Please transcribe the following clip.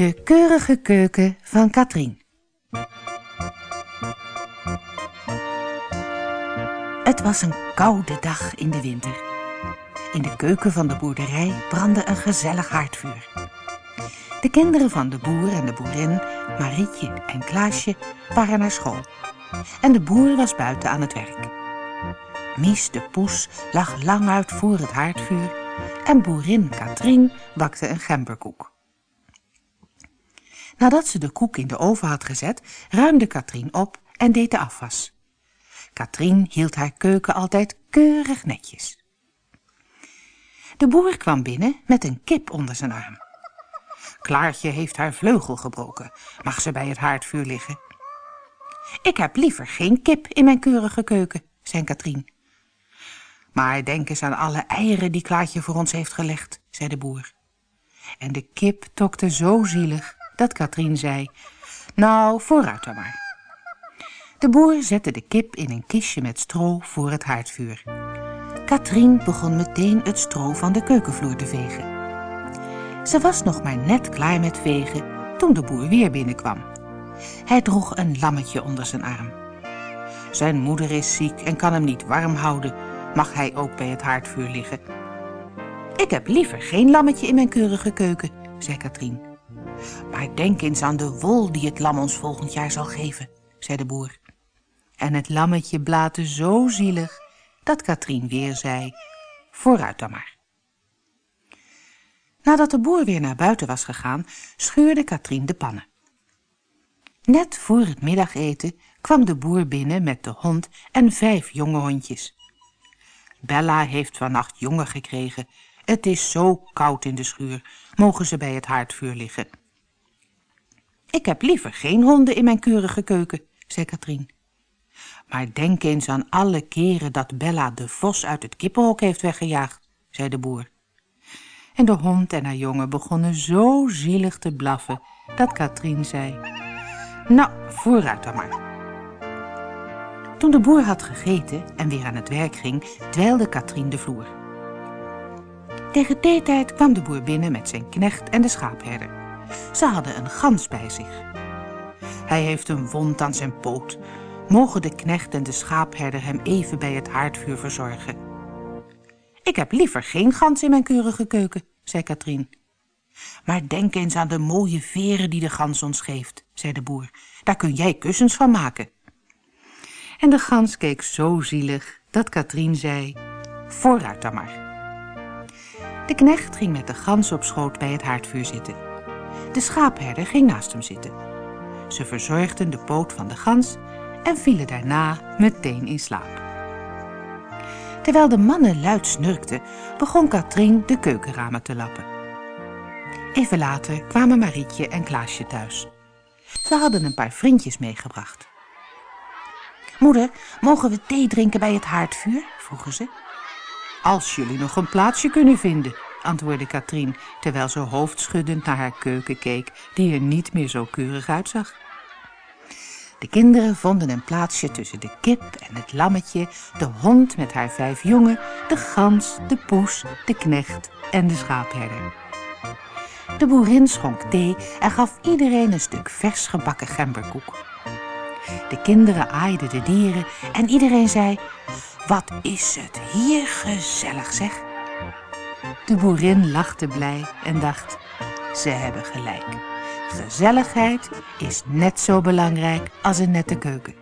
De keurige keuken van Katrien. Het was een koude dag in de winter. In de keuken van de boerderij brandde een gezellig haardvuur. De kinderen van de boer en de boerin, Marietje en Klaasje, waren naar school. En de boer was buiten aan het werk. Mies de poes lag lang uit voor het haardvuur en boerin Katrien bakte een gemberkoek. Nadat ze de koek in de oven had gezet, ruimde Katrien op en deed de afwas. Katrien hield haar keuken altijd keurig netjes. De boer kwam binnen met een kip onder zijn arm. Klaartje heeft haar vleugel gebroken. Mag ze bij het haardvuur liggen? Ik heb liever geen kip in mijn keurige keuken, zei Katrien. Maar denk eens aan alle eieren die Klaartje voor ons heeft gelegd, zei de boer. En de kip tokte zo zielig dat Katrien zei, nou, vooruit dan maar. De boer zette de kip in een kistje met stro voor het haardvuur. Katrien begon meteen het stro van de keukenvloer te vegen. Ze was nog maar net klaar met vegen toen de boer weer binnenkwam. Hij droeg een lammetje onder zijn arm. Zijn moeder is ziek en kan hem niet warm houden, mag hij ook bij het haardvuur liggen. Ik heb liever geen lammetje in mijn keurige keuken, zei Katrien. Maar denk eens aan de wol die het lam ons volgend jaar zal geven, zei de boer. En het lammetje blaatte zo zielig dat Katrien weer zei, vooruit dan maar. Nadat de boer weer naar buiten was gegaan, schuurde Katrien de pannen. Net voor het middageten kwam de boer binnen met de hond en vijf jonge hondjes. Bella heeft vannacht jongen gekregen. Het is zo koud in de schuur, mogen ze bij het haardvuur liggen. Ik heb liever geen honden in mijn keurige keuken, zei Katrien. Maar denk eens aan alle keren dat Bella de vos uit het kippenhok heeft weggejaagd, zei de boer. En de hond en haar jongen begonnen zo zielig te blaffen dat Katrien zei, nou, vooruit dan maar. Toen de boer had gegeten en weer aan het werk ging, dweilde Katrien de vloer. Tegen theetijd kwam de boer binnen met zijn knecht en de schaapherder. Ze hadden een gans bij zich. Hij heeft een wond aan zijn poot, mogen de knecht en de schaapherder hem even bij het haardvuur verzorgen. Ik heb liever geen gans in mijn keurige keuken, zei Katrien. Maar denk eens aan de mooie veren die de gans ons geeft, zei de boer. Daar kun jij kussens van maken. En de gans keek zo zielig dat Katrien zei, vooruit dan maar. De knecht ging met de gans op schoot bij het haardvuur zitten. De schaapherder ging naast hem zitten. Ze verzorgden de poot van de gans en vielen daarna meteen in slaap. Terwijl de mannen luid snurkten, begon Katrien de keukenramen te lappen. Even later kwamen Marietje en Klaasje thuis. Ze hadden een paar vriendjes meegebracht. Moeder, mogen we thee drinken bij het haardvuur? vroegen ze. Als jullie nog een plaatsje kunnen vinden, antwoordde Katrien, terwijl ze hoofdschuddend naar haar keuken keek, die er niet meer zo keurig uitzag. De kinderen vonden een plaatsje tussen de kip en het lammetje, de hond met haar vijf jongen, de gans, de poes, de knecht en de schaapherder. De boerin schonk thee en gaf iedereen een stuk vers gebakken gemberkoek. De kinderen aaiden de dieren en iedereen zei, wat is het hier gezellig zeg. De boerin lachte blij en dacht, ze hebben gelijk. Gezelligheid is net zo belangrijk als een nette keuken.